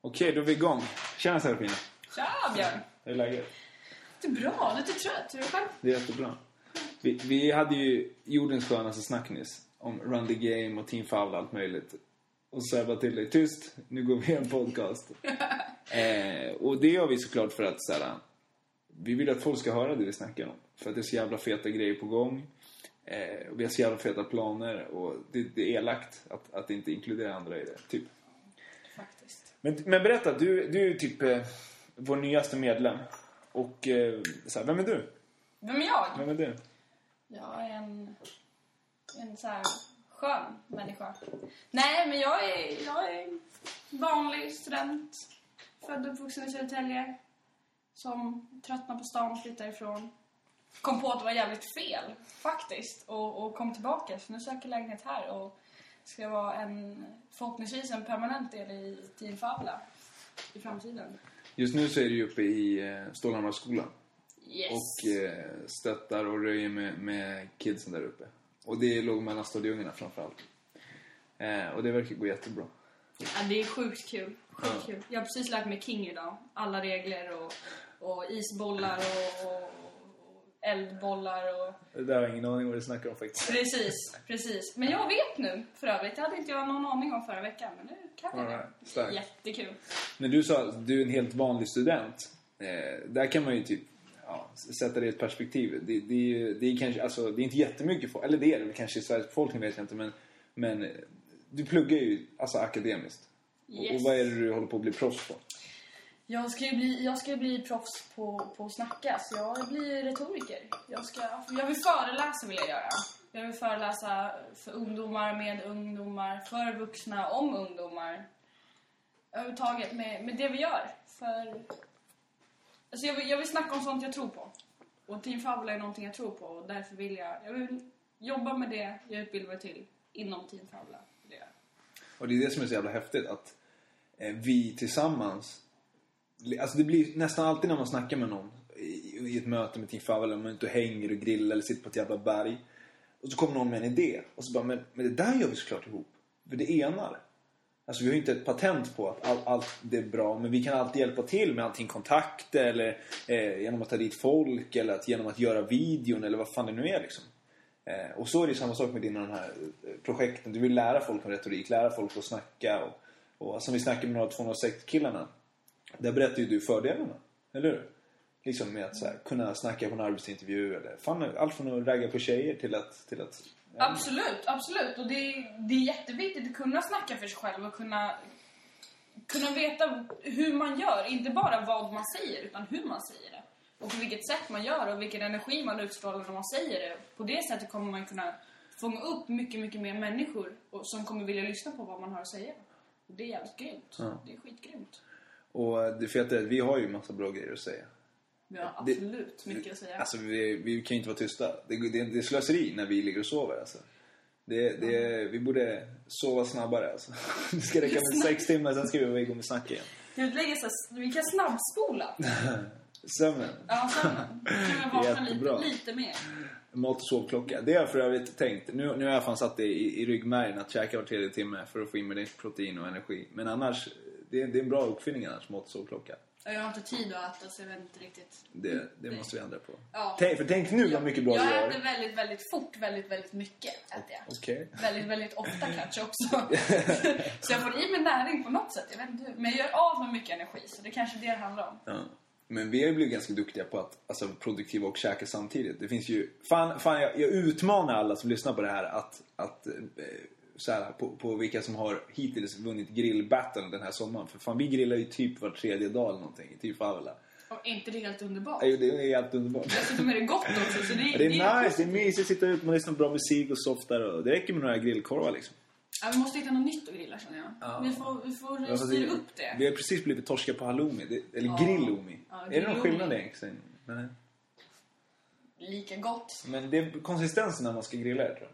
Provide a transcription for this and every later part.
Okej, då är vi igång. Tjena Serafina. Tja Björn! Hur är läget? Det är bra, lite trött. Hur är det själv? Det är jättebra. Vi, vi hade ju jordens skönaste snack nyss. Om Run the Game och Team Foul och allt möjligt. Och så sa jag bara till dig, tyst, nu går vi en podcast. eh, och det gör vi såklart för att så här, vi vill att folk ska höra det vi snackar om. För att det är så jävla feta grejer på gång. Eh, och vi har så jävla feta planer och det, det är elakt att, att inte inkludera andra i det, typ. Faktiskt. Men, men berätta, du, du är typ eh, vår nyaste medlem. Och eh, så här, vem är du? Vem är jag? Vem är du? Jag är en, en så här skön människa. Nej, men jag är, jag är en vanlig student. Född och uppvuxen i Södertälje. Som tröttnade på stan och flyttade ifrån. Kom på att det var jävligt fel, faktiskt. Och, och kom tillbaka. Så nu söker jag lägenhet här och ska vara en, förhoppningsvis en permanent del i Team Fabla i framtiden. Just nu så är du uppe i eh, Stålhammarskolan. Yes. Och eh, stöttar och röjer med, med kidsen där uppe. Och det är lågmellanstadieungarna framförallt. Eh, och det verkar gå jättebra. Ja, det är sjukt kul. Sjukt Ja. kul. Jag har precis lärt mig King idag. Alla regler och, och isbollar och, och, och eldbollar och... Det där har jag ingen aning om vad du snackar om faktiskt. Precis, precis. Men jag vet nu för övrigt. Det hade inte jag någon aning om förra veckan. Men nu kan jag det. starkt. Jättekul. Men du sa att du är en helt vanlig student. Eh, där kan man ju typ ja, sätta det i ett perspektiv. Det, det, är ju- det är kanske, alltså, det är inte jättemycket folk, eller det är det kanske i Sveriges befolkning vet jag inte, men, men eh, du pluggar ju alltså akademiskt. Och, och Yes. vad är det du håller på att bli proffs på? Jag ska ju bli, jag ska bli proffs på, på att snacka, så jag blir retoriker. Jag, ska, jag vill föreläsa vill jag göra. Jag vill föreläsa för ungdomar, med ungdomar, för vuxna, om ungdomar. Överhuvudtaget med, med det vi gör. För, alltså jag, vill, jag vill snacka om sånt jag tror på. Och Team Fabula är någonting jag tror på och därför vill jag, jag vill jobba med det jag utbildar mig till inom Team Fabula. Det. Och det är det som är så jävla häftigt att eh, vi tillsammans Alltså det blir nästan alltid när man snackar med någon i, i ett möte med Team Favel, eller om man är ute och hänger och grillar eller sitter på ett jävla berg. Och så kommer någon med en idé. Och så bara, men, men det där gör vi såklart ihop. För det enar. Alltså vi har ju inte ett patent på att all, allt det är bra. Men vi kan alltid hjälpa till med allting kontakter eller eh, genom att ta dit folk eller att, genom att göra videon eller vad fan det nu är liksom. Eh, och så är det ju samma sak med dina de här eh, projekten. Du vill lära folk om retorik, lära folk att snacka. Och, och som vi snackade med några 206 killarna. Där berättar ju du fördelarna. Eller hur? Liksom med att så här, kunna snacka på en arbetsintervju eller fan, allt från att ragga på tjejer till att... Till att ja, Absolut, absolut. Och det är, det är jätteviktigt att kunna snacka för sig själv och kunna, kunna veta hur man gör. Inte bara vad man säger, utan hur man säger det. Och på vilket sätt man gör och vilken energi man utstrålar när man säger det. På det sättet kommer man kunna fånga upp mycket, mycket mer människor som kommer vilja lyssna på vad man har att säga. Och det är jävligt grymt. Ja. Det är skitgrymt. Och det är att vi har ju massa bra grejer att säga. Vi har Det- absolut mycket att säga. Alltså vi, vi kan ju inte vara tysta. Det, det, det är slöseri när vi ligger och sover alltså. Det, det, vi borde sova snabbare alltså. Det ska räcka med sex timmar, sen ska vi vara igång med snack igen. Utlägger så här, vi kan snabbspola. Sömnen. Ja, sen kan man vakna lite, lite mer. Mat och sovklocka. Det har jag för övrigt tänkt. Nu, nu har jag fan satt det i, i ryggmärgen att käka var tredje timme för att få in med protein och energi. Men annars, det, är- det är en bra uppfinning annars, mat och sovklocka. Ja, Jag har inte tid att äta så jag vet inte riktigt. Det, det måste vi ändra på. Ja. Tänk, för tänk nu vad mycket bra jag du gör. äter väldigt, väldigt fort, väldigt, väldigt mycket äter jag. Okej. Väldigt, väldigt ofta kanske också. så jag får i mig näring på något sätt. Jag vet inte. Men jag gör av med mycket energi så det är kanske det det handlar om. Ja. Men vi har ju blivit ganska duktiga på att alltså, produktiva och käka samtidigt. Det finns ju... Fan, fan jag, jag utmanar alla som lyssnar på det här att... att eh, så här, på, på vilka som har hittills vunnit grillbattlen den här sommaren. För fan, vi grillar ju typ var tredje dag eller någonting. Typ Favela. Och är inte det helt underbart? Ja, Det är helt underbart. Dessutom är det gott också så det, Ja, det är nice, det är mysigt att sitta ute, man lyssnar på bra musik och softar och det räcker med några grillkorvar liksom. Ja, vi måste hitta något nytt att grilla känner jag. Ja. Vi får, vi får Alltså, styra upp det. Vi har precis blivit torska på halloumi, det, eller Ja. grillomi. Ja, är det någon skillnad egentligen? Nej. Lika gott. Men det är konsistensen när man ska grilla det tror jag.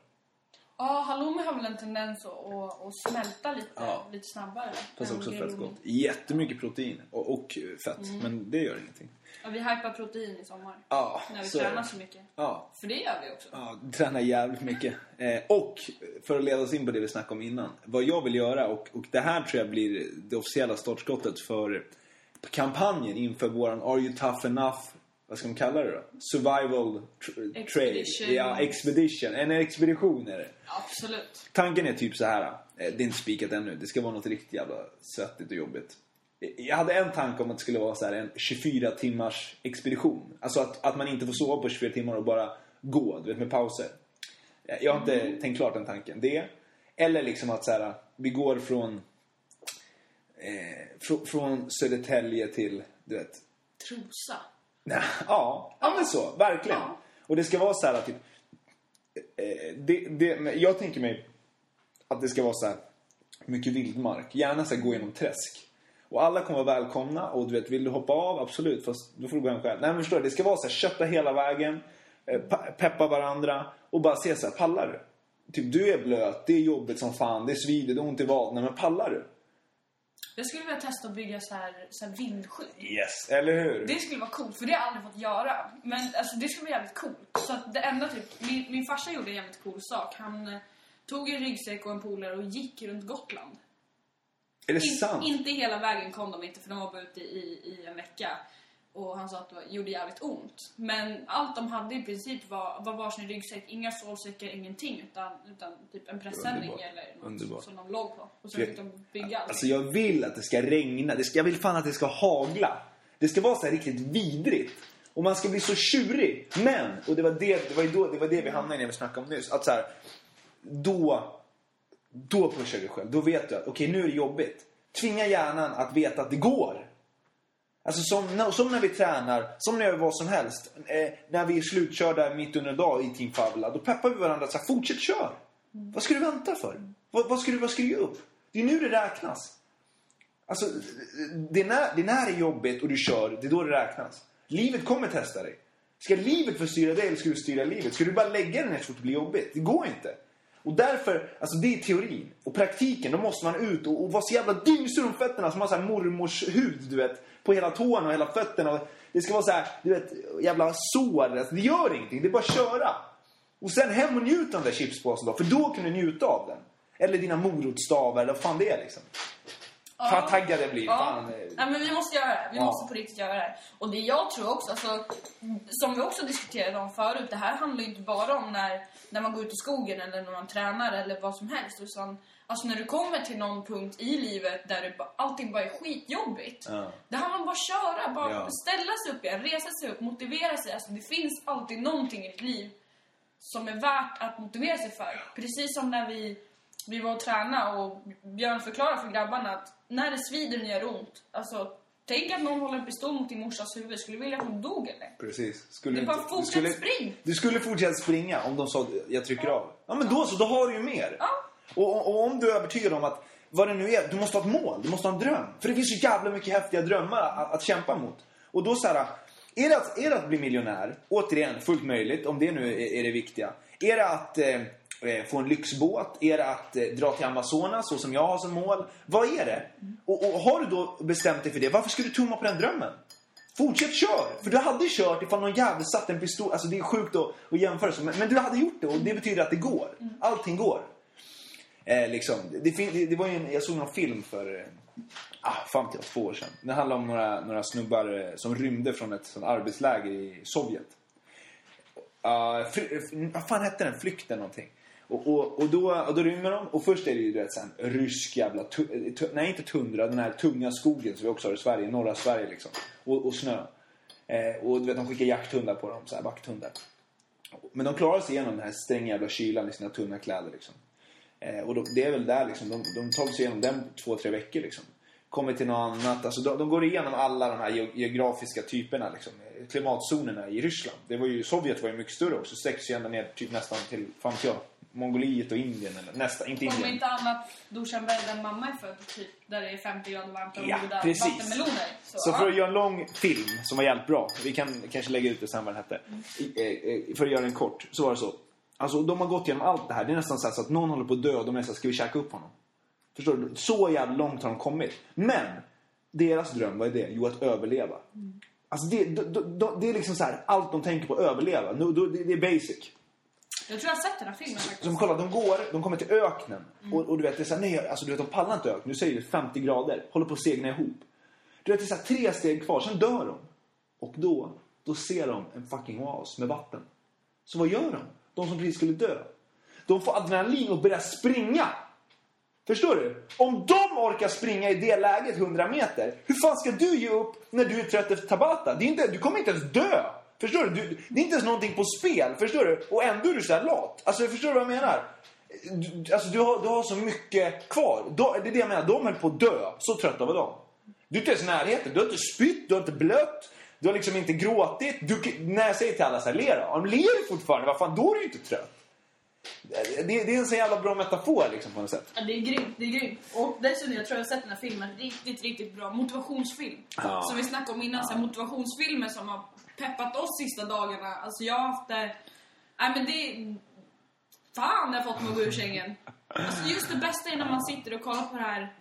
Ja, halloumi har väl en tendens att, att, att smälta lite, Ja. lite snabbare. Fast också fett gott. Jättemycket protein och, och fett, Mm. men det gör ingenting. Ja, vi hypar protein i sommar. Ja, När vi så tränar så mycket. Ja, För det gör vi också. Ja, tränar jävligt mycket. Eh, och för att leda oss in på det vi snackade om innan. Vad jag vill göra, och, och det här tror jag blir det officiella startskottet för kampanjen inför våran Are You Tough Enough, vad ska man kalla det då? Survival tr- Trail. Ja, Expedition. En expedition är det. Absolut. Tanken är typ så här. eh, Det är inte spikat ännu. Det ska vara något riktigt jävla svettigt och jobbigt. Jag hade en tanke om att det skulle vara så här en 24 timmars expedition. Alltså att, att man inte får sova på 24 timmar och bara gå, du vet med pauser. Jag har inte tänkt klart den tanken. Det. Eller liksom att så här, vi går från, eh, från, från Södertälje till, du vet, Trosa. Nej, ja, ja men så. Verkligen. Ja. Och det ska vara så här att typ... Eh, det, det, jag tänker mig att det ska vara så här mycket vildmark. Gärna så här gå genom träsk. Och alla kommer vara välkomna. Och du vet, vill du hoppa av? Absolut. Fast då får du gå hem själv. Nej men förstår du? Det ska vara så här, kötta hela vägen. eh, pa- Peppa varandra. Och bara se så här, pallar du? Typ, du är blöt. Det är jobbigt som fan. Det svider. Du har ont i vaden. Men pallar du? Jag skulle vilja testa att bygga så här, så här vindskydd. Yes. Eller hur? Det skulle vara coolt, för det har jag aldrig fått göra. Men alltså, det skulle vara jävligt coolt. Så att det enda typ, min, min farsa gjorde en jävligt cool sak. Han eh, tog en ryggsäck och en polare och gick runt Gotland. Är det In, sant? inte hela vägen kom de inte, för de var bara ute i, i en vecka. Och han sa att det gjorde jävligt ont. Men allt de hade i princip var, var varsin ryggsäck. Inga sovsäckar, ingenting. Utan, utan typ en Underbart. eller något Underbart. som de låg på. Och så fick de bygga allt. Alltså jag vill att det ska regna. Det ska, jag vill fan att det ska hagla. Det ska vara så här riktigt vidrigt. Och man ska bli så tjurig. Men, och det var det, det, var då, det, var det vi hamnade i när vi snackade om nyss. Att så här, då, då pushar du själv. Då vet du att okej nu är det jobbigt. Tvinga hjärnan att veta att det går. Alltså som, när- som när vi tränar, som när vi gör vad som helst. Eh, när vi är slutkörda mitt under dag i Team Favla. Då peppar vi varandra så här, fortsätt kör. Vad ska du vänta för? Vad, vad, ska du, vad ska du ge upp? Det är nu det räknas. Alltså, det är, när, det är när det är jobbigt och du kör, det är då det räknas. Livet kommer testa dig. Ska livet få styra dig eller ska du styra livet? Ska du bara lägga dig ner så fort det blir jobbigt? Det går inte. Och därför, alltså det är teorin. Och praktiken, då måste man ut och, och vara så jävla dyngsur om fötterna som har så här mormors hud, du vet. På hela tårna och hela fötterna. Och Det ska vara så här, du vet, jävla sår. Det gör ingenting, det är bara att köra. Och sen hem och njut av den där chipspåsen då, för då kan du njuta av den. Eller dina morotsstavar, eller vad fan det är liksom. Fan vad taggad jag blir. Ja. Fan, Nej, men vi måste göra det. Vi Ja. måste på riktigt göra det. Och det jag tror också, alltså, som vi också diskuterade om förut, det här handlar ju inte bara om när, när man går ut i skogen eller när man tränar eller vad som helst. Utan, alltså när du kommer till någon punkt i livet där det, allting bara är skitjobbigt. Ja. Det handlar om bara köra, bara Ja. ställa sig upp igen, resa sig upp, motivera sig. Alltså det finns alltid någonting i ditt liv som är värt att motivera sig för. Precis som när vi, vi var och tränade och Björn förklarade för grabbarna att när det svider och gör ont, alltså tänk att någon håller en pistol mot din morsas huvud, skulle du vilja att hon dog eller? Precis. Skulle du bara fortsätt du skulle, spring. Du skulle fortsätta springa om de sa jag trycker av. Ja men då så, då har du ju mer. Ja. Och, och, och om du är övertygad om att vad det nu är, du måste ha ett mål, du måste ha en dröm. För det finns så jävla mycket häftiga drömmar att, att kämpa mot. Och då så här, är det, att, är det att bli miljonär? Återigen, fullt möjligt, om det nu är, är det viktiga. Är det att eh, eh, få en lyxbåt? Är det att eh, dra till Amazonas, så som jag har som mål? Vad är det? Och, och har du då bestämt dig för det, varför ska du tumma på den drömmen? Fortsätt kör! För du hade kört ifall någon jävel satt en pistol. Alltså det är sjukt att, att jämföra så. Men, men du hade gjort det och det betyder att det går. Allting går. Eh, liksom. det, det, det var ju en, jag såg någon film för eh, ah, fan till två år sedan. Det handlar om några, några snubbar eh, som rymde från ett sånt arbetsläger i Sovjet. Ah, uh, fri, vad fan hette den? Flykten någonting. Och, och, och, då, och då rymmer de. Och först är det ju du vet, rysk jävla... Tu, eh, tu, nej, inte tundra. Den här tunga skogen som vi också har i Sverige. Norra Sverige liksom. Och, och snö. Eh, och du vet, de skickar jakthundar på dem. Så här, vakthundar. Men de klarar sig igenom den här stränga jävla kylan i sina tunna kläder liksom. Eh, och de, det är väl där liksom. De, de tar sig igenom den två, tre veckor liksom. Kommer till något annat. Alltså de, de går igenom alla de här ge- geografiska typerna liksom. eh, Klimatzonerna i Ryssland. Det var ju, Sovjet var ju mycket större också. Sträcker sig ända ner typ nästan till, fan jag, Mongoliet och Indien eller nästan, inte Om Indien. inte annat Dushanbe där mamma är född, typ, där det är 50 grader varmt och Ja, goda precis. vattenmeloner. Så för att göra en lång film som var jävligt bra. Vi kan kanske lägga ut det sen vad den hette. I, eh, eh, för att göra den kort. Så var det så. Alltså de har gått igenom allt det här. Det är nästan så, att någon håller på att dö och de är så här, ska vi käka upp honom? Förstår du? Så jävla långt har de kommit. Men deras dröm, vad är det? Jo, att överleva. Alltså det, det, det, det är liksom så här, allt de tänker på överleva. Det, det är basic. Jag tror jag har sett den här filmen faktiskt. Som kolla, de går, de kommer till öknen. Och, och du vet, det är så här, nej, alltså du vet, de pallar inte öknen. Nu säger det 50 grader. Håller på att segna ihop. Du vet, det är så här, tre steg kvar, sen dör de. Och då, då ser de en fucking oas med vatten. Så vad gör de? De som precis skulle dö. De får adrenalin och börjar springa. Förstår du? Om de orkar springa i det läget 100 meter, hur fan ska du ge upp när du är trött efter Tabata? Det är inte, du kommer inte ens dö. Förstår du? du? Det är inte ens någonting på spel. Förstår du? Och ändå är du så här lat. Alltså, förstår du vad jag menar? Du, alltså, du har, du har så mycket kvar. Då, det är det jag menar. De höll på att dö. Så trötta var de. Du är inte ens i närheten. Du har inte spytt, du har inte blött. Du har liksom inte gråtit. Du, när jag säger till alla så här, ler då. De ler fortfarande. Vad fan, då är du ju inte trött. Det, det är en så jävla bra metafor liksom på något sätt. Ja, det är grymt, det är grymt. Och dessutom, jag tror jag har sett den här filmen, riktigt, riktigt bra motivationsfilm. Ja. Som vi snackade om innan, så här, motivationsfilmer som har peppat oss sista dagarna. Alltså jag har haft det... Nej men det... Fan, det har fått mig att gå ur sängen. Alltså just det bästa är när man sitter och kollar på det här...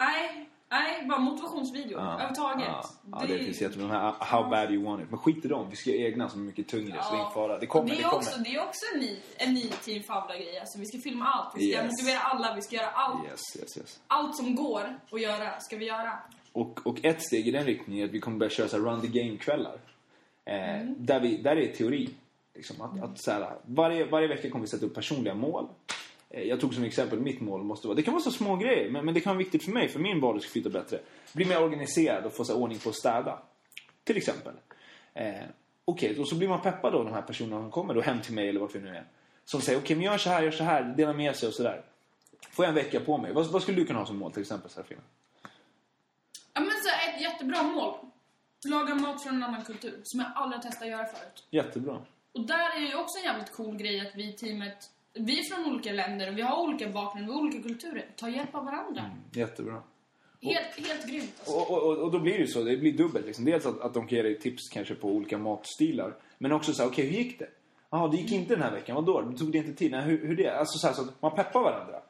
Nej, nej, bara motivationsvideo. Överhuvudtaget. Ja, ja, det finns jättebra. De här How bad you want it. Men skit i dem. Vi ska göra egna som är mycket tyngre. Så det är ingen fara. Det kommer, det, det, är kommer. också, det är också en ny, en ny Team Fabla-grej. Alltså, vi ska filma allt. Vi ska Yes. motivera alla. Vi ska göra allt. Yes, yes, yes. Allt som går att göra ska vi göra. Och, och ett steg i den riktningen är att vi kommer börja köra så run the game-kvällar. Eh, Mm. där, vi, där är teori. Liksom, att, att så här, varje, varje vecka kommer vi sätta upp personliga mål. Eh, jag tog som exempel mitt mål måste vara... Det kan vara så små grejer, men, men det kan vara viktigt för mig. För min vardag ska flyta bättre. Bli mer organiserad och få så ordning på att städa. Till exempel. Eh, okej, och så blir man peppad då, de här personerna som kommer då hem till mig eller vart vi nu är. Som säger, okej men gör så här, gör så här, dela med sig och sådär. Får jag en vecka på mig? Vad, vad skulle du kunna ha som mål till exempel, Serafina? Ja, men så ett jättebra mål. Laga mat från en annan kultur. Som jag aldrig har testat att göra förut. Jättebra. Och där är ju också en jävligt cool grej att vi i teamet... Vi är från olika länder och vi har olika bakgrund, har olika kulturer. Ta hjälp av varandra. Jättebra. Helt, helt grymt alltså. Och, och, och då blir det ju så, det blir dubbelt. Liksom. Dels att, att de kan ge dig tips kanske på olika matstilar. Men också så här, okej hur gick det? Jaha, det gick inte den här veckan. Vadå? Du tog det inte tid? Nej, hur, hur det? Alltså så, här, så att man peppar varandra.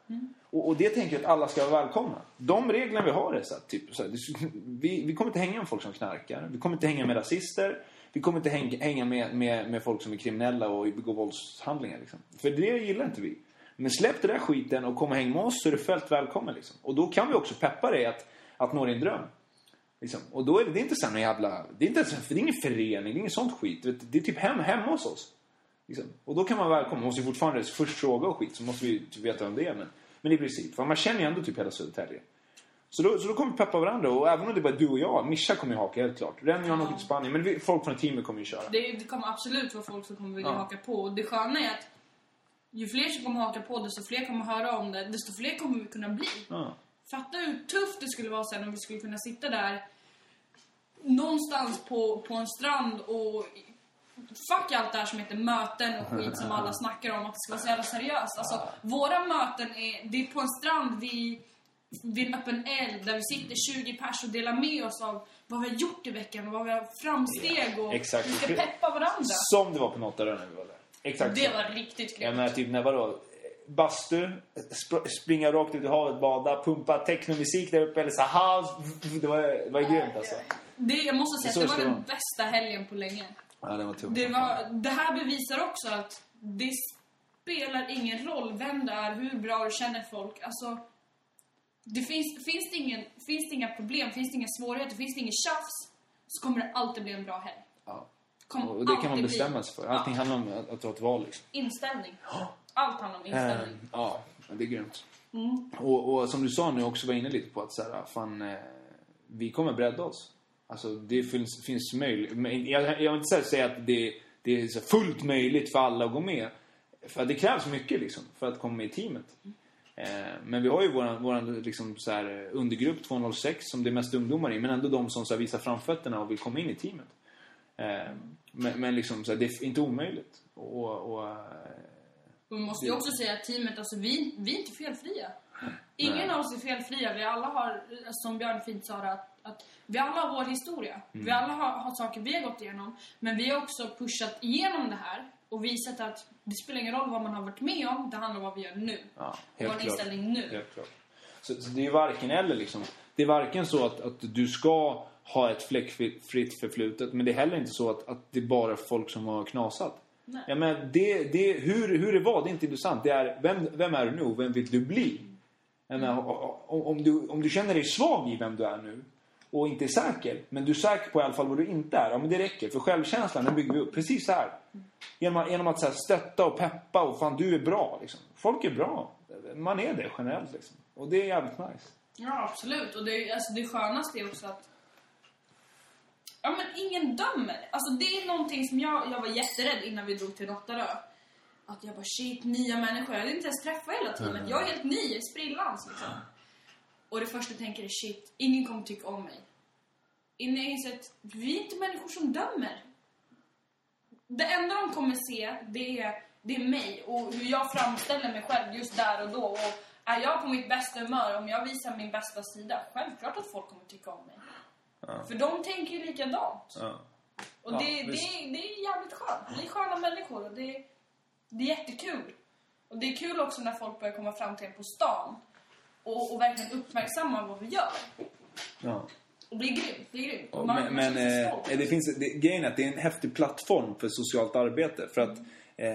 Och, och det tänker jag att alla ska vara välkomna. De reglerna vi har är så här, typ så här, det- vi, vi kommer inte hänga med folk som knarkar. Vi kommer inte hänga med rasister. Vi kommer inte hänga, hänga med, med, med folk som är kriminella och begår våldshandlingar. Liksom. För det gillar inte vi. Men släpp den där skiten och kom och häng med oss så är du fält välkommen. Liksom. Och då kan vi också peppa dig att, att nå din dröm. Liksom. Och då är det, det är inte så här jävla... Det är, inte, det är ingen förening, det är ingen sånt skit. Vet, Det är typ hem, hemma hos oss. Liksom. Och då kan man välkomna. Man måste ju fortfarande först fråga och skit så måste vi typ veta vem det är. Men, men i princip. För man känner ju ändå typ hela Södertälje. Så då, så då kommer vi peppa varandra. Och även om det är bara du och jag. Mischa kommer ju haka helt klart. Renny och jag åker till Spanien. Men vi, folk från teamet kommer ju köra. Det, det kommer absolut vara folk som kommer vilja Ja. haka på. Och det sköna är att ju fler som kommer haka på, desto fler kommer höra om det, desto fler kommer vi kunna bli. Ja. Fatta hur tufft det skulle vara sen om vi skulle kunna sitta där någonstans på, på en strand och fuck allt det här som heter möten och skit som alla snackar om att det ska vara så jävla seriöst. Alltså, våra möten är, det är på en strand vid, vid en öppen eld där vi sitter 20 pers och delar med oss av vad vi har gjort i veckan och vad vi har framsteg och exakt. vi ska peppa varandra. Som det var på Nåttarö när vi var där. Exakt Det så. var riktigt Jag grymt. menar typ när vadå? Bastu, sp- springa rakt ut i havet, bada, pumpa technomusik där uppe eller så här. Det var, det var grymt alltså. Det, jag måste säga att det var den bästa helgen på länge. Ja, det var tufft. Det, var, det här bevisar också att det spelar ingen roll vem det är, hur bra du känner folk. Alltså, det finns, finns, det ingen, finns det inga problem, finns det inga svårigheter, finns det inget tjafs så kommer det alltid bli en bra helg. Ja. Kommer Och det kan man bestämma sig för. Allting handlar om att, att ha ett val liksom. Inställning. Allt handlar om inställning. Ehm, ja, det är grymt. Mm. Och, och som du sa nu också var inne lite på att så här, fan, eh, vi kommer bredda oss. Alltså det finns, finns möjligt. Jag, jag vill inte säga att det, det är så fullt möjligt för alla att gå med. För det krävs mycket liksom för att komma med i teamet. Eh, men vi har ju våran, våran liksom så här, undergrupp 206 som det är mest ungdomar i. Men ändå de som så här, visar framfötterna och vill komma in i teamet. Eh, men, men liksom så här, det är inte omöjligt. Och, och, eh, vi måste ju också säga att teamet, alltså vi, vi är inte felfria. Ingen Nej. av oss är felfria. Vi alla har, som Björn fint sa, att, att vi alla har vår historia. Vi alla har, har saker vi har gått igenom. Men vi har också pushat igenom det här och visat att det spelar ingen roll vad man har varit med om. Det handlar om vad vi gör nu. ja, helt klart. inställning nu. Helt klart. Så, så det är varken eller liksom. Det är varken så att, att du ska ha ett fläckfritt förflutet. Men det är heller inte så att, att det är bara folk som har knasat. Nej. Ja, men det, det, hur, hur det var, det är inte intressant. Det är vem, vem är du nu och vem vill du bli? Jag menar, om, om, du, om du känner dig svag i vem du är nu och inte är säker, men du är säker på i alla fall vad du inte är, ja men det räcker. För självkänslan, den bygger vi upp precis så här. Genom, att- genom att så här, stötta och peppa och fan du är bra liksom. Folk är bra. Man är det generellt liksom. Och det är jävligt nice. Ja, absolut. Och det, alltså, det skönaste är också att... Ja, men ingen dömer. Alltså, det är någonting som jag, jag var jätterädd innan vi drog till Rottarö. Att jag bara, shit, nya människor. Jag hade inte ens träffat hela teamet. Jag är helt ny, sprillans liksom. Och det första jag tänker är, shit, ingen kommer tycka om mig. Jag inser att vi är inte människor som dömer. Det enda de kommer se, det är, det är mig och hur jag framställer mig själv just där och då. Och är jag på mitt bästa humör, om jag visar min bästa sida, självklart att folk kommer tycka om mig. För de tänker ju likadant. Ja. Och Ja, det, det, är, det är jävligt skönt. Vi är sköna människor och det, det är jättekul. Och det är kul också när folk börjar komma fram till en på stan och, och verkligen uppmärksamma vad vi gör. Ja. Och det är grymt. Det är grymt. Och Man- men man eh, stolt. det finns, det, grejen är att det är en häftig plattform för socialt arbete. För att, eh,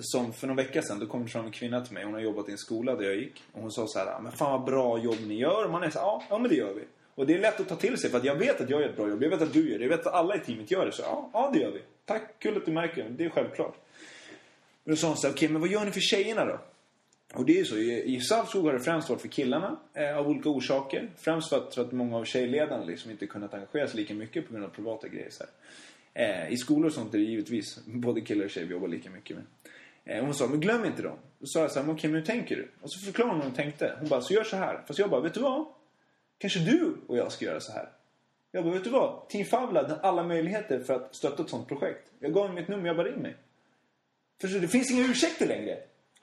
som för någon vecka sedan, då kom det fram en kvinna till mig. Hon har jobbat i en skola där jag gick. Och hon sa så här, "Ah, men fan vad bra jobb ni gör. Och man är så här, ja, ja men det gör vi. Och det är lätt att ta till sig för att jag vet att jag gör ett bra jobb. Jag vet att du gör det. Jag vet att alla i teamet gör det. Så ja, ja det gör vi. Tack, kul att du märker det. Det är självklart. Men då sa hon så här, okej men vad gör ni för tjejerna då? Och det är ju så, i, i Saltskog har det främst varit för killarna eh, av olika orsaker. Främst för att, för att många av tjejledarna liksom inte kunnat engagera sig lika mycket på grund av privata grejer. Så här. Eh, I skolor och sånt är det givetvis både killar och tjejer vi jobbar lika mycket med. Eh, och hon sa, men glöm inte dem. Då sa jag så här, men okej men hur tänker du? Och så förklarade hon hur hon tänkte. Hon bara, så gör så här. Fast jag bara, vet du vad? Kanske du och jag ska göra så här. Jag bara, vet du vad? Team Favla hade alla möjligheter för att stötta ett sånt projekt. Jag gav henne mitt nummer, jag bara ring mig. Förstår du? Det finns inga ursäkter längre.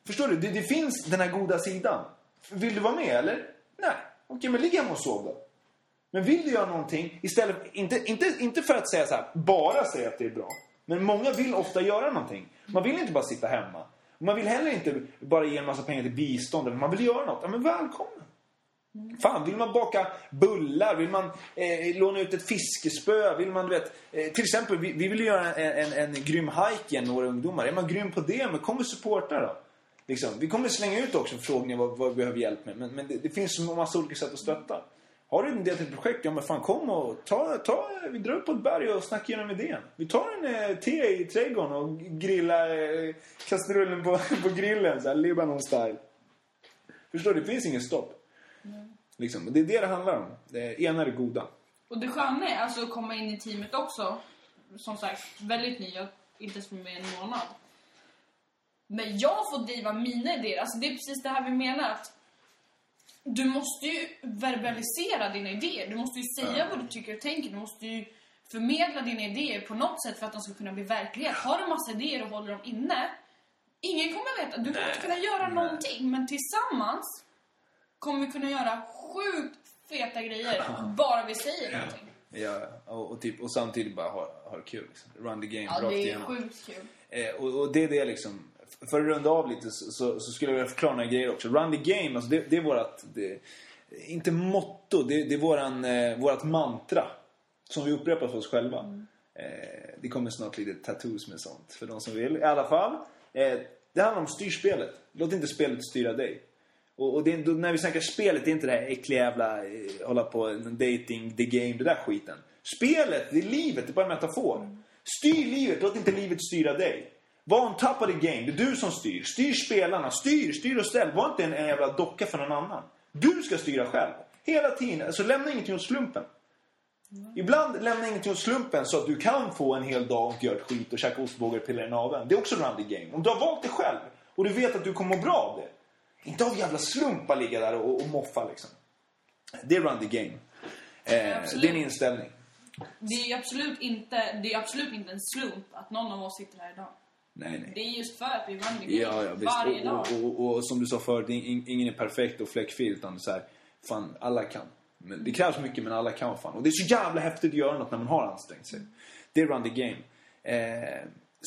Förstår du? Det, det finns den här goda sidan. Vill du vara med eller? Nej. Okej, men ligg hemma och sov då. Men vill du göra någonting istället, inte, inte, inte för att säga så här, bara säga att det är bra. Men många vill ofta göra någonting. Man vill inte bara sitta hemma. Man vill heller inte bara ge en massa pengar till bistånd. Man vill göra något. Ja, men välkommen. Fan, vill man baka bullar? Vill man eh, låna ut ett fiskespö? Vill man, du vet, eh, till exempel, vi, vi vill göra en, en, en grym hike igen med våra ungdomar. Är man grym på det, men kom och supporta då. Liksom. Vi kommer slänga ut också frågningar vad, vad vi behöver hjälp med. Men, men det, det finns så massa olika sätt att stötta. Har du en idé till projekt, ja men fan kom och ta, ta, vi drar upp på ett berg och snackar igenom idén. Vi tar en eh, te i trädgården och grillar eh, kastrullen på, på grillen, så här Libanon-style. Förstår du? Det finns ingen stopp. Liksom. Och Det är det det handlar om. Det ena är det goda. Och det sköna är alltså att komma in i teamet också. Som sagt, väldigt ny. Jag har inte ens med en månad. Men jag får driva mina idéer. Alltså det är precis det här vi menar. Att du måste ju verbalisera dina idéer. Du måste ju säga vad du tycker och tänker. Du måste ju förmedla dina idéer på något sätt för att de ska kunna bli verklighet. Har du massa idéer och håller dem inne. Ingen kommer veta. Du kommer inte kunna göra någonting. Men tillsammans kommer vi kunna göra sjukt feta grejer. Bara vi säger någonting. Ja, och, och, typ, och samtidigt bara ha, ha kul. Liksom. Run the game Ja, rakt det är igenom. sjukt kul. Eh, och, och det är det liksom. För att runda av lite så, så, så skulle jag vilja förklara några grejer också. Run the game, alltså det, det är vårat... Det, inte motto, det, det är våran, eh, vårat mantra. Som vi upprepar för oss själva. Eh, det kommer snart lite tattoos med sånt. För de som vill. I alla fall. Eh, det handlar om styrspelet. Låt inte spelet styra dig. Och, och det, då, när vi snackar spelet, det är inte det här äckliga jävla eh, hålla på dating, the game, det där skiten. Spelet, det är livet, det är bara en metafor. Styr livet, låt inte livet styra dig. Var on top of the game, det är du som styr. Styr spelarna, styr, styr och ställ. Var inte en, en jävla docka för någon annan. Du ska styra själv. Hela tiden, alltså lämna ingenting åt slumpen. Ibland lämna ingenting åt slumpen så att du kan få en hel dag och göra skit och käka ostbågar och pilla i naveln. Det är också run the game. Om du har valt det själv och du vet att du kommer må bra av det. Inte av jävla slump att ligga där och, och moffa liksom. Det är run the game. Eh, det är en inställning. Det är absolut inte, det är absolut inte en slump att någon av oss sitter här idag. Nej, nej. Det är just för att vi game Ja, ja, visst. varje Och, dag. och, och, och som du sa förut, in- ingen är perfekt och fläckfri. Utan så här, fan, alla kan. Men det krävs mycket, men alla kan fan. Och det är så jävla häftigt att göra något när man har ansträngt sig. Det är run the game. Eh,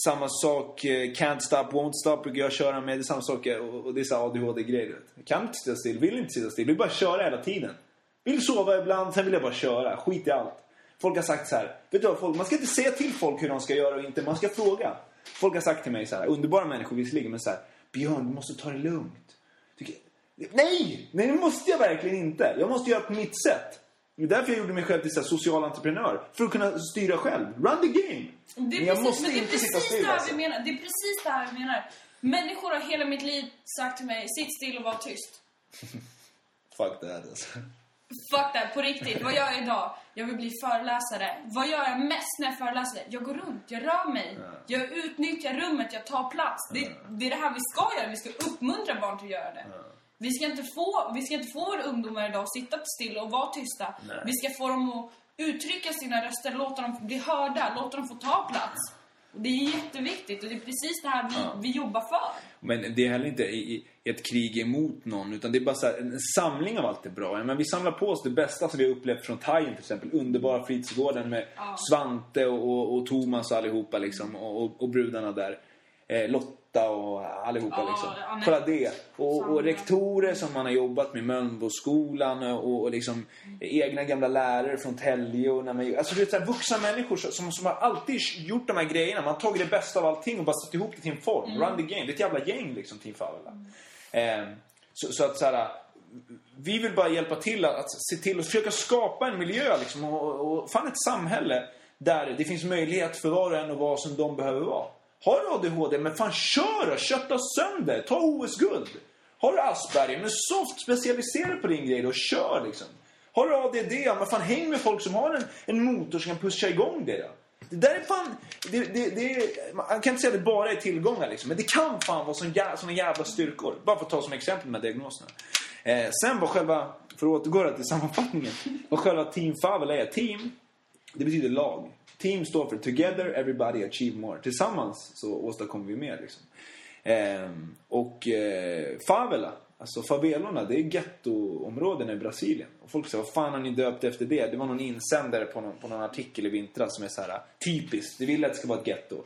samma sak, eh, can't stop, won't stop brukar jag köra med. Det är samma sak, eh, och, och det är så ADHD-grejer. Jag kan inte sitta still, vill inte sitta still. Vill bara köra hela tiden. Vill sova ibland, sen vill jag bara köra. Skit i allt. Folk har sagt så här, vet du vad, folk, man ska inte säga till folk hur de ska göra och inte, man ska fråga. Folk har sagt till mig så här, underbara människor visserligen, men så här, Björn, du måste ta det lugnt. Tycker, nej! Nej, det måste jag verkligen inte. Jag måste göra på mitt sätt. Det är därför jag gjorde mig själv till så social entreprenör. För att kunna styra själv. Run the game! Det är Men jag precis, måste inte sitta still, det alltså. vi menar. Det är precis det här vi menar. Människor har hela mitt liv sagt till mig, sitt still och var tyst. Fuck that alltså. Fuck that, på riktigt. Vad gör jag idag? Jag vill bli föreläsare. Vad gör jag mest när jag föreläser? Jag går runt, jag rör mig. Jag utnyttjar rummet, jag tar plats. Det, det är det här vi ska göra. Vi ska uppmuntra barn till att göra det. Vi ska inte få, vi ska inte få våra ungdomar idag att sitta still och vara tysta. Nej. Vi ska få dem att uttrycka sina röster, låta dem bli hörda, låta dem få ta plats. Det är jätteviktigt och det är precis det här vi, vi jobbar för. Men det är heller inte ett krig emot någon, utan det är bara här, en samling av allt det bra. Men vi samlar på oss det bästa som vi har upplevt från Thailand till exempel. Underbara fritidsgården med Ja. Svante och, och, och Thomas och allihopa liksom. Och, och, och brudarna där. Eh, Lotta och allihopa Ja, liksom. Anette. Kolla det. Och, och rektorer som man har jobbat med, Mölnboskolan och, och liksom egna gamla lärare från Tälje och när man, Alltså det är här vuxna människor som, som har alltid gjort de här grejerna. Man har tagit det bästa av allting och bara satt ihop det till en form. Mm. Run the game. Det är ett jävla gäng liksom, Team Favela. Eh, så, så att så här, vi vill bara hjälpa till att, att se till att försöka skapa en miljö liksom, och, och, och fan ett samhälle där det finns möjlighet för var och en att vara som de behöver vara. Har du ADHD, men fan kör då! Kötta sönder! Ta OS-guld! Har du Asperger, men soft, specialisera på din grej då, kör liksom. Har du ADD, men fan häng med folk som har en, en motor som kan pusha igång det då. Det där är fan... Det, det, det man kan inte säga att det bara är tillgångar liksom, men det kan fan vara sån jävla, såna jävla styrkor. Bara för att ta som exempel med diagnoserna. Eh, sen vad själva, för att återgå till sammanfattningen, vad själva Team Favel är. Team, det betyder lag. Team står för Together Everybody Achieve More. Tillsammans så åstadkommer vi mer. Liksom. Ehm, och eh, favela, alltså favelorna, det är gettoområdena i Brasilien. Och folk säger, vad fan har ni döpt efter det? Det var någon insändare på någon, på någon artikel i vintras som är så här eh, typiskt. Du vill att det ska vara ett getto.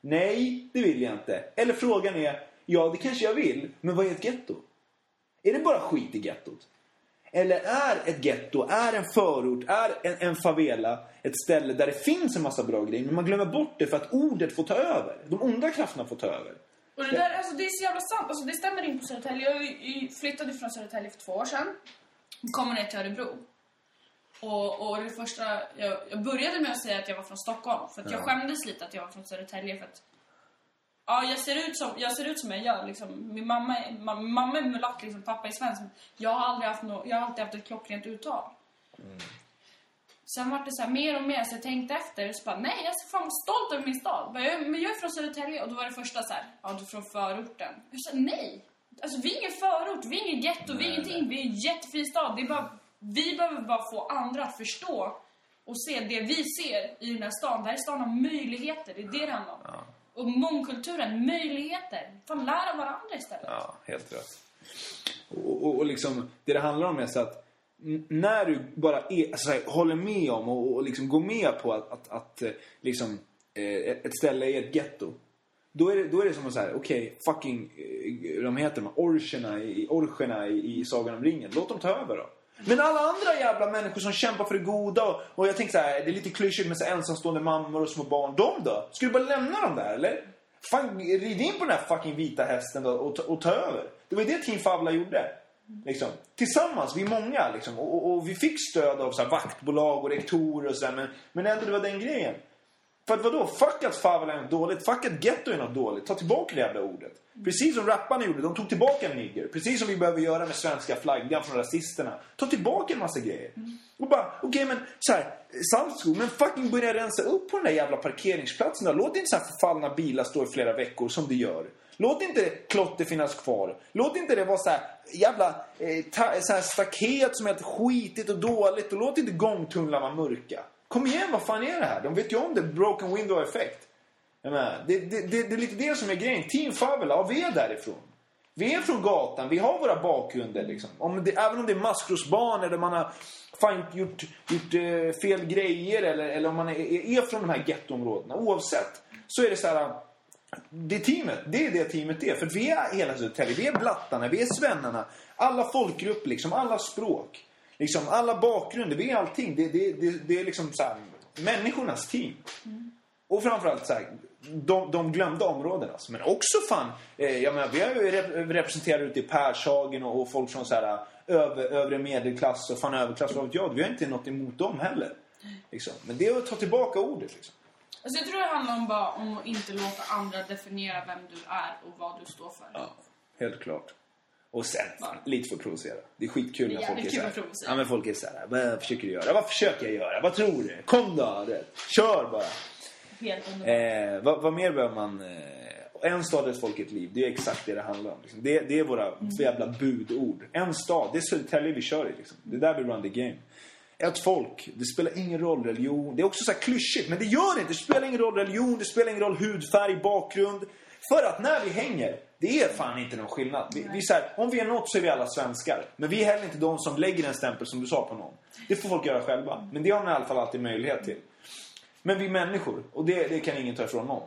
Nej, det vill jag inte. Eller frågan är, ja det kanske jag vill, men vad är ett getto? Är det bara skit i gettot? Eller är ett getto, är en förort, är en, en favela ett ställe där det finns en massa bra grejer men man glömmer bort det för att ordet får ta över. De onda krafterna får ta över. Och det där, alltså det är så jävla sant. Alltså det stämmer in på Södertälje. Jag flyttade från Södertälje för två år sedan. Kommer ner till Örebro. Och, och det första, jag, jag började med att säga att jag var från Stockholm. För att jag Ja. skämdes lite att jag var från Södertälje. För att, ja, jag ser ut som jag, ser ut som jag gör. Liksom. Min mamma, är- ma- mamma är mulatt, liksom, pappa är svensk. Jag har, aldrig haft no, jag har alltid haft ett klockrent uttal. Sen var det så här mer och mer så jag tänkte efter så bara, nej jag är fan stolt över min stad. Bara, jag, men jag är från Södertälje och då var det första så här, ja du är från förorten. Jag sa nej. Alltså vi är ingen förort, vi är ingen getto, vi är ingenting. Vi är en jättefin stad. Det är bara, vi behöver bara få andra att förstå och se det vi ser i den här staden. Det här är staden av möjligheter, det är det det handlar om. Och mångkulturen, möjligheter. Fan lär av varandra istället. Ja, helt rätt. Och, och, och liksom, det det handlar om är så att när du bara är, alltså, här, håller med om och, och liksom går med på att, att, att eh, liksom, eh, ett ställe är ett getto. Då är det, då är det som att säga, okej, fucking, eh, de heter de här orcherna i, orcherna i, i Sagan om ringen. Låt dem ta över då. Men alla andra jävla människor som kämpar för det goda och, och jag tänker så här, det är lite klyschigt med så ensamstående mammor och små barn. De då? Ska du bara lämna dem där eller? Fan, rid in på den här fucking vita hästen då och, ta- och ta över. Det var ju det Team Favla gjorde. Liksom. Tillsammans, vi är många liksom. och, och, och vi fick stöd av så här, vaktbolag och rektorer och sådär. men, men ändå det var den grejen. För att vadå? Fuck att favel är något dåligt. Fuck att getto är något dåligt. Ta tillbaka det jävla ordet. Precis som rapparna gjorde. De tog tillbaka nigger. Precis som vi behöver göra med svenska flaggan från rasisterna. Ta tillbaka en massa grejer. Och bara, okej men så här, Saltskog, men fucking börja rensa upp på den där jävla parkeringsplatsen. då. Låt inte så här förfallna bilar stå i flera veckor som det gör. Låt inte klotter finnas kvar. Låt inte det vara så här jävla eh, ta, så här staket som är helt skitigt och dåligt. Och låt inte gångtunnlarna mörka. Kom igen, vad fan är det här? De vet ju om det. Broken window effect. Det, det, det, det är lite det som är grejen. Team Favela, ja, vi är därifrån. Vi är från gatan, vi har våra bakgrunder liksom. Om det, även om det är maskrosbarn eller man har fan gjort, gjort eh, fel grejer eller, eller om man är, är från de här gettoområdena. Oavsett så är det så här. Det är teamet, det är det teamet är. För vi är hela Södertälje, vi är blattarna, vi är svennarna. Alla folkgrupper liksom, alla språk. Liksom, alla bakgrunder, vi är allting. Det, det, det, det är liksom så här, människornas team. Och framförallt så här, de, de glömda områdena. Men också fan, eh, jag menar, vi har ju rep representerat ute i Pershagen och, och folk från så här, över, övre medelklass och fan överklass. Vad vet jag, vi har inte något emot dem heller. Liksom. Men det är att ta tillbaka ordet. Liksom. Alltså jag tror det handlar om, bara om att inte låta andra definiera vem du är och vad du står för. Ja, helt klart. Och sen, fan, lite för att provocera. Det är skitkul Det är när folk är så här. Ja, men folk är så här. Vad försöker du göra? Vad försöker jag göra? Vad tror du? Kom då! det. Kör bara! Helt underbart. Eh, vad, vad mer behöver man... Eh, en stad, ett folk, ett liv. Det är exakt det det handlar om. Liksom. Det, det är våra jävla budord. En stad, det är Södertälje vi kör i. Liksom. Det är där vi run the game. Ett folk, det spelar ingen roll religion. Det är också så här klyschigt, men det gör det inte. Det spelar ingen roll religion, det spelar ingen roll hudfärg, bakgrund. För att när vi hänger, det är fan inte någon skillnad. Vi, vi är här, om vi är något så är vi alla svenskar. Men vi är heller inte de som lägger en stämpel som du sa på någon. Det får folk göra själva. Men det har man i alla fall alltid möjlighet till. Men vi är människor och det, det kan ingen ta ifrån någon.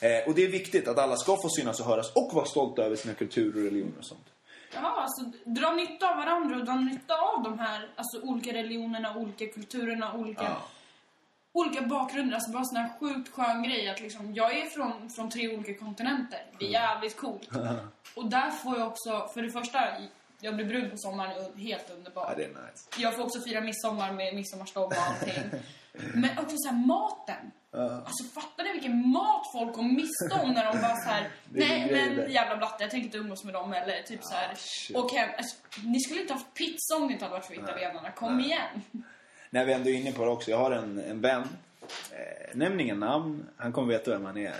Eh, och det är viktigt att alla ska få synas och höras och vara stolta över sina kulturer och religioner och sånt. Ja, alltså dra nytta av varandra och dra nytta av de här alltså, olika religionerna, olika kulturerna, olika, Ja. Olika bakgrunder. Alltså bara sån här sjukt skön grej att liksom, jag är från, från tre olika kontinenter. Det är jävligt coolt. Och där får jag också, för det första, jag blir brud på sommaren, helt underbart. Ja, det är nice. Jag får också fira midsommar med midsommarstång och allting. Men också så här maten. Alltså fattar ni vilken mat folk går miste om när de bara så här. Nej grejer där." men jävla blatte, jag tänker inte umgås med dem eller typ så här. shit. Och hem, alltså, ni skulle inte haft pizza om det inte hade varit för italienarna. Kom igen. När vi ändå är inne på det också. Jag har en, en vän. Eh, nämn ingen namn. Han kommer veta vem han är.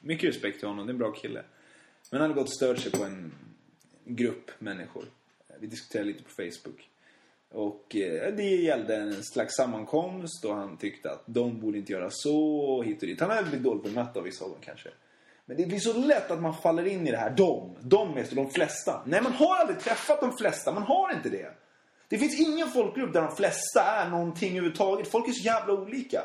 Mycket respekt till honom. Det är en bra kille. Men han har gått och stört sig på en grupp människor. Eh, vi diskuterade lite på Facebook. Och eh, det gällde en slags sammankomst och han tyckte att de borde inte göra så och hit och dit. Han har blivit dåligt bemött av vissa av dem kanske. Men det blir så lätt att man faller in i det här. De, de är så de flesta. Nej, man har aldrig träffat de flesta. Man har inte det. Det finns ingen folkgrupp där de flesta är någonting överhuvudtaget. Folk är så jävla olika.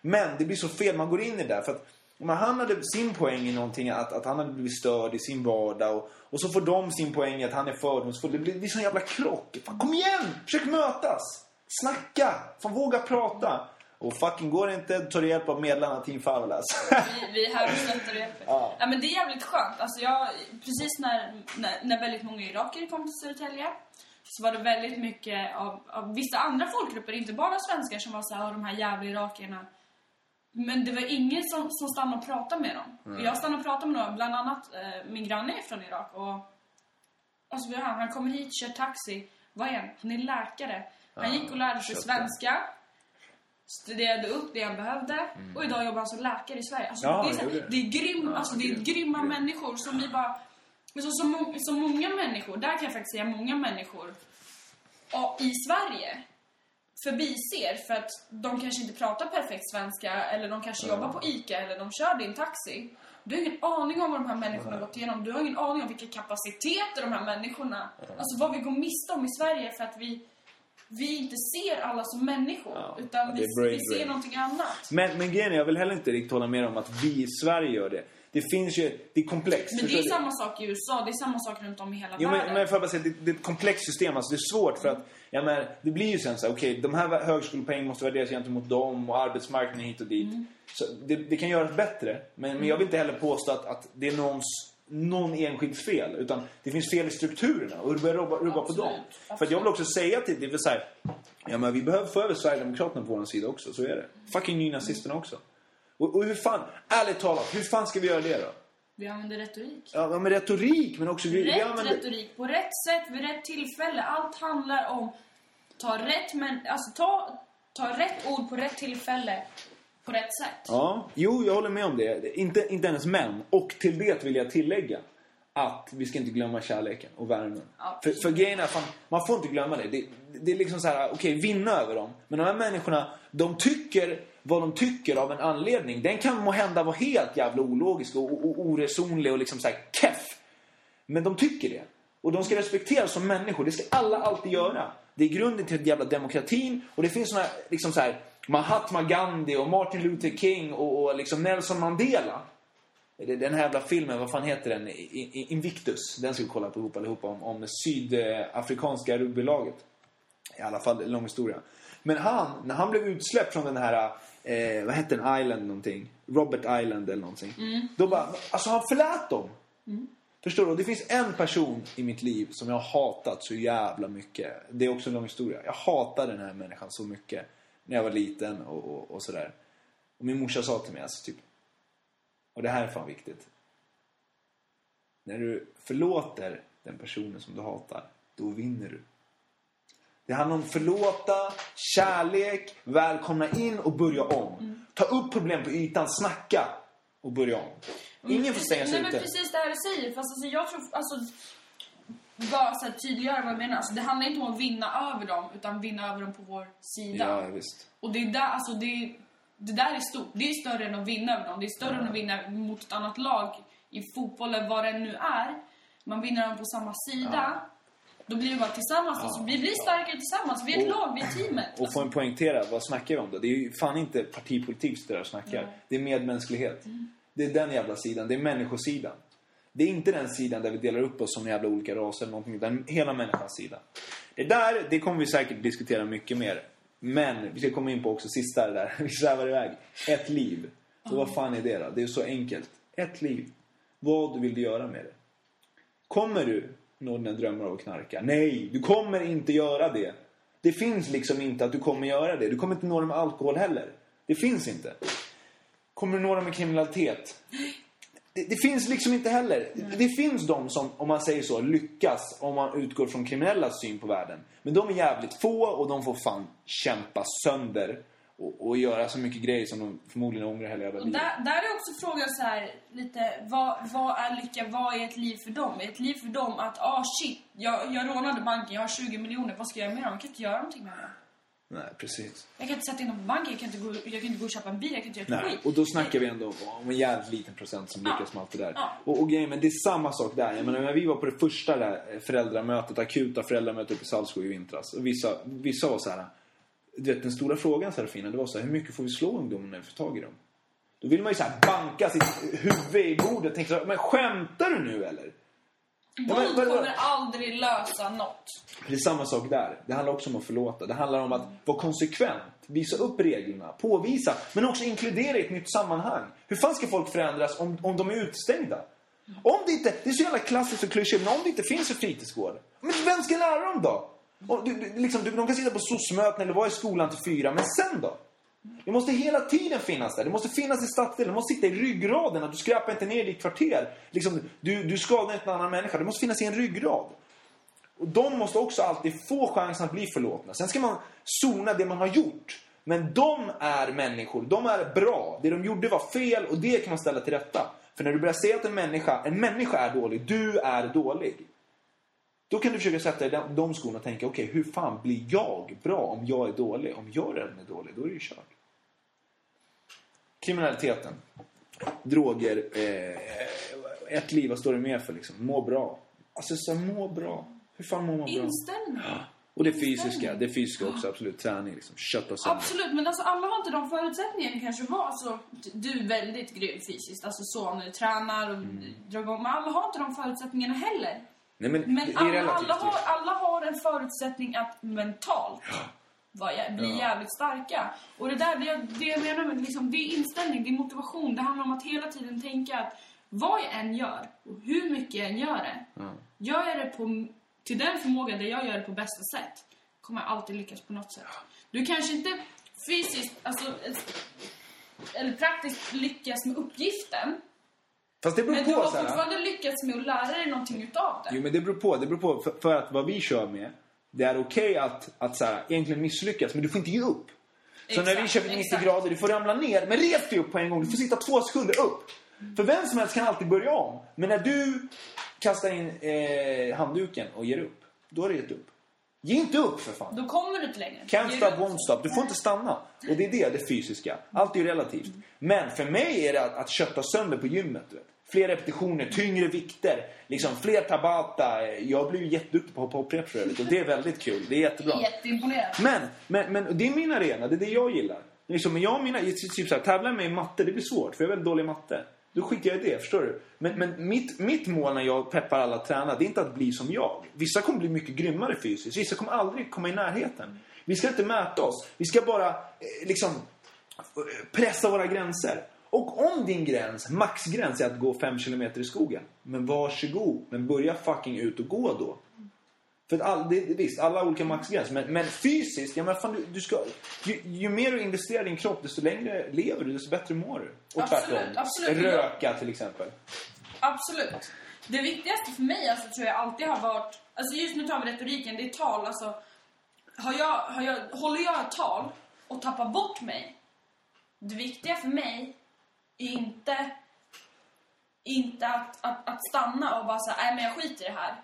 Men det blir så fel, man går in i det där. För att men han hade sin poäng i någonting, att, att han hade blivit störd i sin vardag. Och, och så får de sin poäng i att han är fördomsfull. Det blir, det blir sån jävla krock. Fan, kom igen! Försök mötas! Snacka! Fan, våga prata! Och fucking går det inte, tar du hjälp av medlarna Team Favalas. Vi, vi är här och stöttar och hjälper. Ja. Ja. men det är jävligt skönt. Alltså jag, precis när, när, när väldigt många iraker kom till Södertälje så var det väldigt mycket av, av vissa andra folkgrupper, inte bara svenskar, som var så här, "Åh, de här jävla irakierna. Men det var ingen som, som stannade och pratade med dem. Och Jag stannade och pratade med några, bland annat eh, min granne är från Irak. Och, alltså, har- han kommer hit, kör taxi. Vad är han? Han är läkare. Han gick och lärde sig köpte. svenska. Studerade upp det han behövde. Och idag jobbar han som läkare i Sverige. Alltså, Ja, det, är så, det det. det är grym, Ja, alltså, det är grym, grymma grym. människor som vi bara... Alltså, så, må, så många människor, där kan jag faktiskt säga många människor i Sverige förbiser för att de kanske inte pratar perfekt svenska eller de kanske jobbar på ICA eller de kör din taxi. Du har ingen aning om vad de här människorna har gått igenom. Du har ingen aning om vilka kapaciteter de här människorna... Alltså vad vi går miste om i Sverige för att vi, vi inte ser alla som människor. Ja, utan vi, brain vi ser någonting annat. Men, men grejen är, jag vill heller inte riktigt hålla med om att vi i Sverige gör det. Det finns ju, det är komplext. Men det är du? samma sak i USA, det är samma sak runt om i hela Jo, men, världen. men får jag bara säga, det, det är ett komplext system. Alltså det är svårt för att, ja, men, det blir ju sen så här, okej, de här högskolepoäng måste värderas gentemot dem och arbetsmarknaden hit och dit. Mm. Så det, det kan göras bättre. Men, men jag vill inte heller påstå att, att det är någons, någon enskild fel. Utan det finns fel i strukturerna och börja rubba, rubba på Absolut, dem. För att jag vill också säga till det vill säga, ja men vi behöver få över Sverigedemokraterna på vår sida också, så är det. Fucking nynazisterna också. Och, och hur fan, ärligt talat, hur fan ska vi göra det då? Vi använder retorik. Ja, med retorik, men också... Vi, vi Rätt använder- retorik, på rätt sätt, vid rätt tillfälle. Allt handlar om ta rätt, men, alltså, ta, ta rätt ord på rätt tillfälle på rätt sätt. Ja, jo, jag håller med om det. Inte, inte ens män. Och till det vill jag tillägga att vi ska inte glömma kärleken och värmen. Ja, för, för grejen är, fan, man får inte glömma det. Det, det är liksom så här, okej, vinna över dem. Men de här människorna, de tycker vad de tycker av en anledning. Den kan må hända vara helt jävla ologisk och, och, och oresonlig och liksom så här keff. Men de tycker det. Och de ska respekteras som människor. Det ska alla alltid göra. Det är grunden till jävla demokratin. Och det finns såna liksom så här Mahatma Gandhi och Martin Luther King och, och liksom Nelson Mandela. Den här jävla filmen, vad fan heter den? Invictus. Den ska vi kolla på ihop allihopa om, om det sydafrikanska rugbylaget. I alla fall, en lång historia. Men han, när han blev utsläppt från den här, eh, vad hette den, Island någonting? Robert Island eller någonting. Då bara, alltså han förlät dem. Förstår du? Det finns en person i mitt liv som jag har hatat så jävla mycket. Det är också en lång historia. Jag hatade den här människan så mycket. När jag var liten och, och, och sådär. Och min morsa sa till mig alltså typ. Och det här är fan viktigt. När du förlåter den personen som du hatar, då vinner du. Det handlar om förlåta, kärlek, välkomna in och börja om. Ta upp problem på ytan, snacka och börja om. Ingen får stänga sig Nej, men ute. precis det här du säger. Fast alltså, jag tror... Alltså, bara så här, tydliggöra vad jag menar. Alltså, det handlar inte om att vinna över dem, utan vinna över dem på vår sida. Ja, visst. Och det är där, alltså det, det där är stort. Det är större än att vinna över dem. Det är större än att vinna mot ett annat lag i fotboll eller vad det nu är. Man vinner dem på samma sida. Då blir det bara tillsammans. Alltså, vi blir starkare tillsammans. Vi är ett Och- lag, vi är teamet. Och få en poängtera, vad snackar vi om då? Det är ju fan inte partipolitik som där snackar. Det är medmänsklighet. Det är den jävla sidan. Det är människosidan. Det är inte den sidan där vi delar upp oss som jävla olika raser eller någonting. Utan hela människans sida. Det där, det kommer vi säkert diskutera mycket mer. Men vi ska komma in på också sista det där. Vi svävar iväg. Ett liv. Och vad fan är det då? Det är så enkelt. Ett liv. Vad vill du göra med det? Kommer du nå dina drömmar av att knarka? Nej, du kommer inte göra det. Det finns liksom inte att du kommer göra det. Du kommer inte nå det med alkohol heller. Det finns inte. Kommer du nå det med kriminalitet? Det, det finns liksom inte heller. Det, det finns de som, om man säger så, lyckas om man utgår från kriminellas syn på världen. Men de är jävligt få och de får fan kämpa sönder och, och göra så mycket grejer som de förmodligen ångrar hela jävla livet. där, där är också frågan så här lite, vad, vad är lycka, vad är ett liv för dem? Är ett liv för dem att, ah shit, jag, jag rånade banken, jag har 20 miljoner, vad ska jag göra med dem? Jag kan inte göra någonting med dem. Nej, precis. Jag kan inte sätta in dem på banken, jag kan inte gå, jag kan inte gå och köpa en bil, jag kan inte göra Nej, skit. och då snackar vi ändå om en jävligt liten procent som lyckas med allt det där. Ja. Och, och grejen, men det är samma sak där. Jag menar, när vi var på det första där eh, föräldramötet, akuta föräldramötet uppe i Salzburg i vintras. Och vissa, vissa var så här. Du vet, den stora frågan Serafina, det var så här, hur mycket får vi slå ungdomarna när vi får tag i dem? Då vill man ju så här banka sitt huvud i bordet och tänka så här, men skämtar du nu eller? Våld kommer aldrig lösa något. Det är samma sak där. Det handlar också om att förlåta. Det handlar om att vara konsekvent. Visa upp reglerna. Påvisa. Men också inkludera i ett nytt sammanhang. Hur fan ska folk förändras om, om de är utestängda? Om det inte... Det är så jävla klassiskt och klyschigt. Men om det inte finns en fritidsgård. Men vem ska lära dem då? Och du, du, liksom, du, de kan sitta på soc-möten eller vara i skolan till fyra. Men sen då? Det måste hela tiden finnas där. Det måste finnas i stadsdelen. Det måste sitta i ryggraden. Att du skräpar inte ner i ditt kvarter. Liksom, du, du skadar inte en annan människa. Det måste finnas i en ryggrad. Och de måste också alltid få chansen att bli förlåtna. Sen ska man sona det man har gjort. Men de är människor. De är bra. Det de gjorde var fel och det kan man ställa till rätta. För när du börjar säga att en människa, en människa är dålig, du är dålig. Då kan du försöka sätta dig i de- skorna och tänka, okej, hur fan blir jag bra om jag är dålig? Om jag redan är dålig, då är det ju kört. Kriminaliteten. Droger. Eh, ett liv, vad står det mer för liksom? Må bra. Alltså så må bra. Hur fan mår man bra? Inställning. Och det fysiska. Det fysiska också, absolut. Träning liksom. Kötta sönder. Absolut, men alltså alla har inte de förutsättningarna kanske var. Alltså, du är väldigt grym fysiskt, alltså så när du tränar och Mm. drar igång. Men alla har inte de förutsättningarna heller. Nej men, Men det alla, alla, har, alla har en förutsättning att mentalt vara, jä- bli Ja. jävligt starka. Och det där, det, det jag menar med liksom, det är inställning, det är motivation. Det handlar om att hela tiden tänka att vad jag än gör och hur mycket jag än gör det. Ja. Gör jag det på, till den förmåga där jag gör det på bästa sätt kommer jag alltid lyckas på något sätt. Du kanske inte fysiskt, alltså, eller praktiskt lyckas med uppgiften. Fast det beror Men du på har så här. fortfarande lyckats med att lära dig någonting utav det. Jo men det beror på. Det beror på för, för att vad vi kör med. Det är okej att, att så här, egentligen misslyckas men du får inte ge upp. Så när vi Exakt, kör vid 90 exakt. grader, du får ramla ner. Men res dig upp på en gång. Du får sitta två sekunder upp. För vem som helst kan alltid börja om. Men när du kastar in eh, handduken och ger upp, då har du gett upp. Ge inte upp för fan. Då kommer du inte längre. Can't stop, won't stop. Du får inte stanna. Och det är det, det fysiska. Allt är ju relativt. Men för mig är det att, att kötta sönder på gymmet. Du vet. Fler repetitioner, tyngre vikter, liksom fler tabata. Jag blir ju jätteduktig på att hoppa hopprep för övrigt. Och det är väldigt kul. Det är jättebra. Jätteimponerande. Men, men, men det är min arena. Det är det jag gillar. Liksom, men jag och mina, typ så här, tävla med i matte, det blir svårt. För jag är väldigt dålig i matte. Då skiter jag i det, förstår du? Men, men mitt, mitt mål när jag peppar alla att träna, det är inte att bli som jag. Vissa kommer bli mycket grymmare fysiskt, vissa kommer aldrig komma i närheten. Vi ska inte mäta oss, vi ska bara eh, liksom eh, pressa våra gränser. Och om din gräns, maxgräns, är att gå 5 km i skogen. Men varsågod, men börja fucking ut och gå då. För att all, det, visst, alla har olika maxgränser. Men, men fysiskt, ja, men fan, du, du ska, ju, ju mer du investerar i din kropp, desto längre lever du, desto bättre mår du. Och Absolut, tvärtom. absolut. Röka till exempel. Absolut. Det viktigaste för mig alltså, tror jag alltid har varit... Alltså just nu tar vi retoriken, det är tal. Alltså, har jag, har jag, håller jag ett tal och tappar bort mig, det viktiga för mig inte, inte att, att, att stanna och bara säga nej men jag skiter i det här.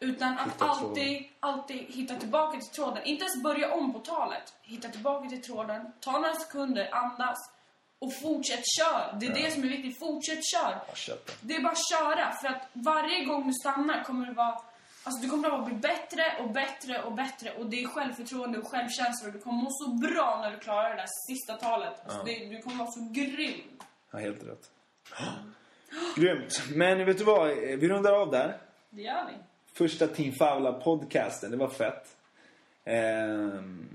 Utan att Hitta alltid, alltid hitta tillbaka till tråden. Inte ens börja om på talet. Hitta tillbaka till tråden, ta några sekunder, andas och fortsätt kör. Det är det som är viktigt. Fortsätt kör. Ja, det. Det är bara att köra. För att varje gång du stannar kommer du vara... Alltså du kommer att bli bättre och bättre och bättre. Och det är självförtroende och självkänsla. Och du kommer må så bra när du klarar det där sista talet. Alltså Ja. det, du kommer vara så grym. Ja, helt rätt. Grymt. Men vet du vad? Vi rundar av där. Det gör vi. Första Team Favla-podcasten. Det var fett. Ehm,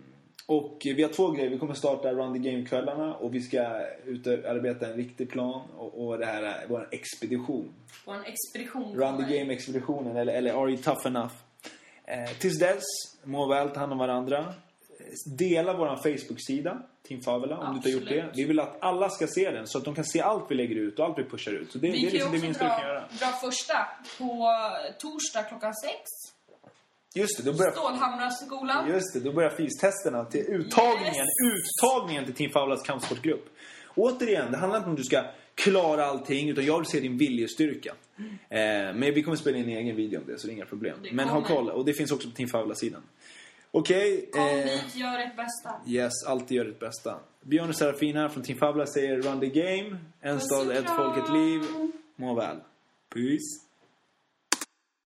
och vi har två grejer. Vi kommer starta Run the Game-kvällarna och vi ska utarbeta en riktig plan. Och, och det här är vår expedition. En expedition. Run the Game-expeditionen, eller, eller Are You Tough Enough? Eh, tills dess, må väl, ta hand om varandra. Dela vår Facebook-sida, Team Favela, om du inte har gjort det. Absolut. Vi vill att alla ska se den, så att de kan se allt vi lägger ut och allt vi pushar ut. Så det, det Vi är kan ju liksom det minsta vi kan dra, göra. dra första på torsdag klockan sex. Just det, då börjar, Stålhamraskolan. just det, då börjar fystesterna till uttagningen, uttagningen till Team Favlas kampsportgrupp. Återigen, det handlar inte om att du ska klara allting, utan jag vill se din viljestyrka. Eh, men vi kommer spela in en egen video om det, så det är inga problem. Det Men ha koll, och det finns också på Team Favla-sidan. Okej. Kom eh, dit, gör ert bästa. Yes, alltid gör ditt bästa. Björn och Serafina från Team Fabla säger Run the game. En stad, ett folk, ett liv. Må väl. Peace.